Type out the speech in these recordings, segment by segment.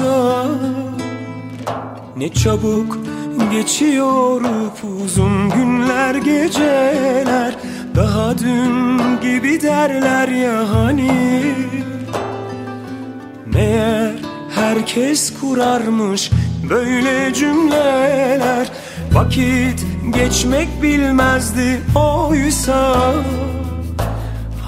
yoksa Ne çabuk geçiyor uzun günler geceler. Daha dün gibi derler ya hani. Meğer herkes kurarmış böyle cümleler. Vakit geçmek bilmezdi oysa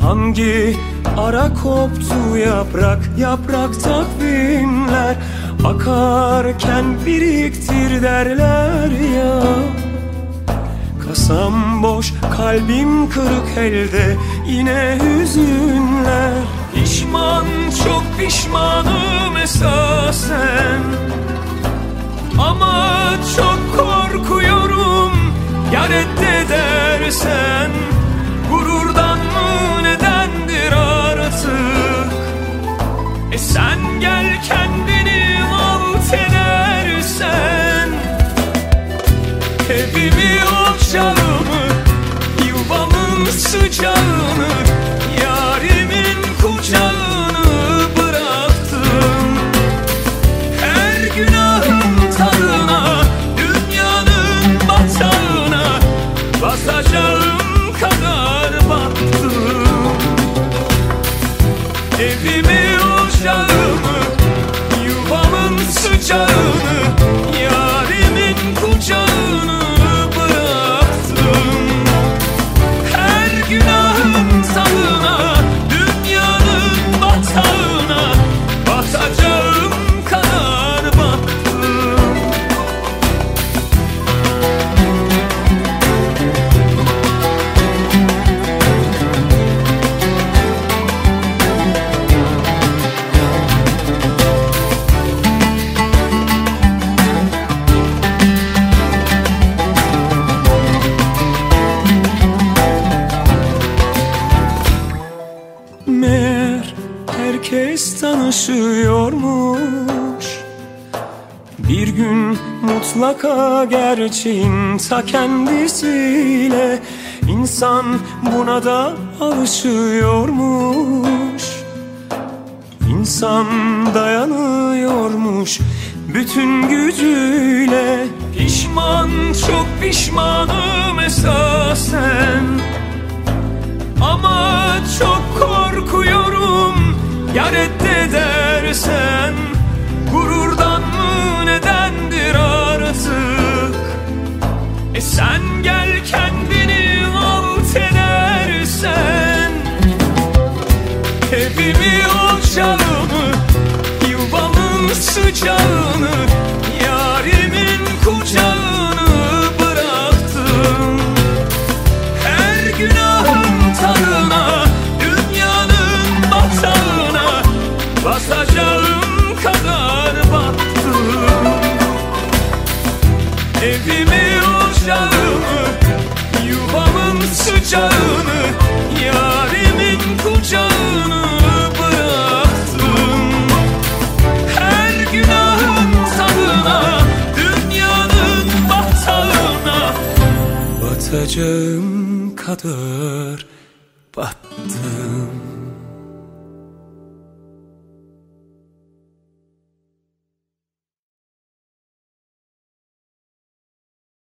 Hangi ara koptu yaprak yaprak takvimler? Akarken biriktir derler ya. Kasam boş kalbim kırık elde yine hüzünler. Pişman çok pişmanım esasen. Ama çok korkuyorum ya reddedersen Sen gel kendini alt edersen Evimi ocağımı Yuvamın sıcağını Yarimin kucağını bıraktım. Her günahın tadına Dünyanın batağına Basacağım kadar battım Evimi ocağımı Yuvamın sıcağını herkes tanışıyormuş Bir gün mutlaka gerçeğin ta kendisiyle insan buna da alışıyormuş. İnsan dayanıyormuş bütün gücüyle. Pişman çok pişmanım esasen. Ama çok korkuyorum ya reddedersen Gururdan mı nedendir artık? E sen gel kendini Yuvamın sıcağını Yarimin kucağını bıraktım. Her günahın tadına Dünyanın batağına Batacağım kadar battım